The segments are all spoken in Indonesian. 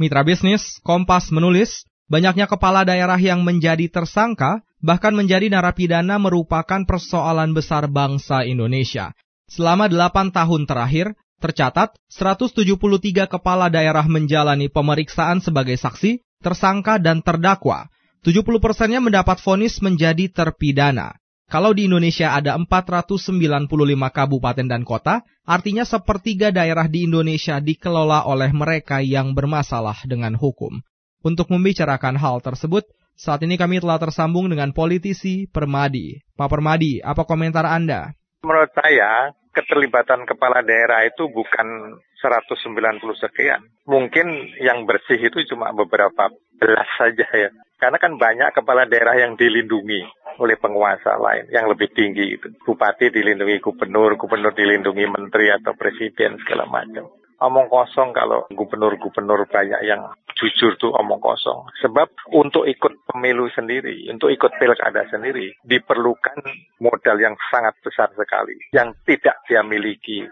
Mitra bisnis, Kompas menulis, banyaknya kepala daerah yang menjadi tersangka, bahkan menjadi narapidana merupakan persoalan besar bangsa Indonesia. Selama 8 tahun terakhir, tercatat 173 kepala daerah menjalani pemeriksaan sebagai saksi, tersangka, dan terdakwa. 70 persennya mendapat vonis menjadi terpidana. Kalau di Indonesia ada 495 kabupaten dan kota, artinya sepertiga daerah di Indonesia dikelola oleh mereka yang bermasalah dengan hukum. Untuk membicarakan hal tersebut, saat ini kami telah tersambung dengan politisi Permadi. Pak Permadi, apa komentar Anda? Menurut saya, keterlibatan kepala daerah itu bukan 190 sekian. Mungkin yang bersih itu cuma beberapa belas saja ya. Karena kan banyak kepala daerah yang dilindungi oleh penguasa lain yang lebih tinggi itu. Bupati dilindungi gubernur, gubernur dilindungi menteri atau presiden segala macam. Omong kosong kalau gubernur-gubernur banyak yang jujur tuh omong kosong. Sebab untuk ikut pemilu sendiri, untuk ikut pilkada sendiri, diperlukan modal yang sangat besar sekali, yang tidak dia miliki.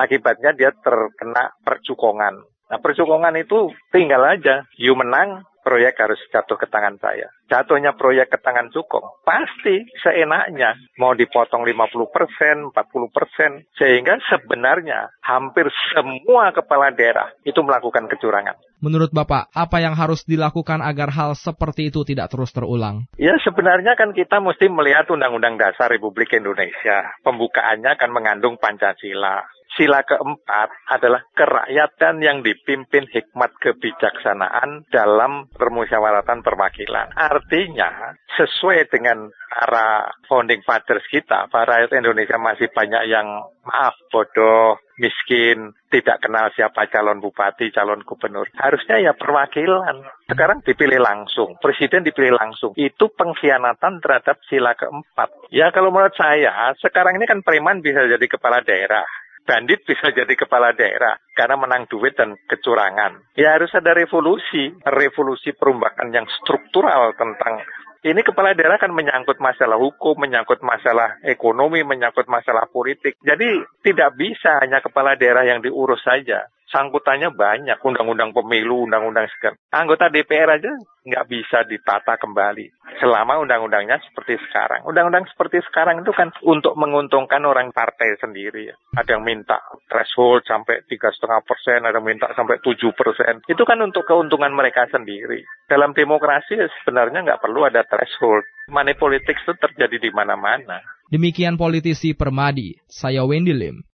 Akibatnya dia terkena percukongan. Nah, percukongan itu tinggal aja, you menang, proyek harus jatuh ke tangan saya. Jatuhnya proyek ke tangan Cukong, pasti seenaknya mau dipotong 50 persen, 40 persen, sehingga sebenarnya hampir semua kepala daerah itu melakukan kecurangan. Menurut Bapak, apa yang harus dilakukan agar hal seperti itu tidak terus terulang? Ya sebenarnya kan kita mesti melihat Undang-Undang Dasar Republik Indonesia. Pembukaannya akan mengandung Pancasila. Sila keempat adalah kerakyatan yang dipimpin hikmat kebijaksanaan dalam permusyawaratan perwakilan. Artinya, sesuai dengan para founding fathers kita, para rakyat Indonesia masih banyak yang maaf, bodoh, miskin, tidak kenal siapa calon bupati, calon gubernur. Harusnya ya perwakilan. Sekarang dipilih langsung, presiden dipilih langsung. Itu pengkhianatan terhadap sila keempat. Ya kalau menurut saya, sekarang ini kan preman bisa jadi kepala daerah bandit bisa jadi kepala daerah karena menang duit dan kecurangan. Ya harus ada revolusi, revolusi perombakan yang struktural tentang ini kepala daerah kan menyangkut masalah hukum, menyangkut masalah ekonomi, menyangkut masalah politik. Jadi tidak bisa hanya kepala daerah yang diurus saja sangkutannya banyak, undang-undang pemilu, undang-undang segala. Anggota DPR aja nggak bisa ditata kembali selama undang-undangnya seperti sekarang. Undang-undang seperti sekarang itu kan untuk menguntungkan orang partai sendiri. Ada yang minta threshold sampai tiga setengah persen, ada yang minta sampai tujuh persen. Itu kan untuk keuntungan mereka sendiri. Dalam demokrasi sebenarnya nggak perlu ada threshold. Money itu terjadi di mana-mana. Demikian politisi Permadi, saya Wendy Lim.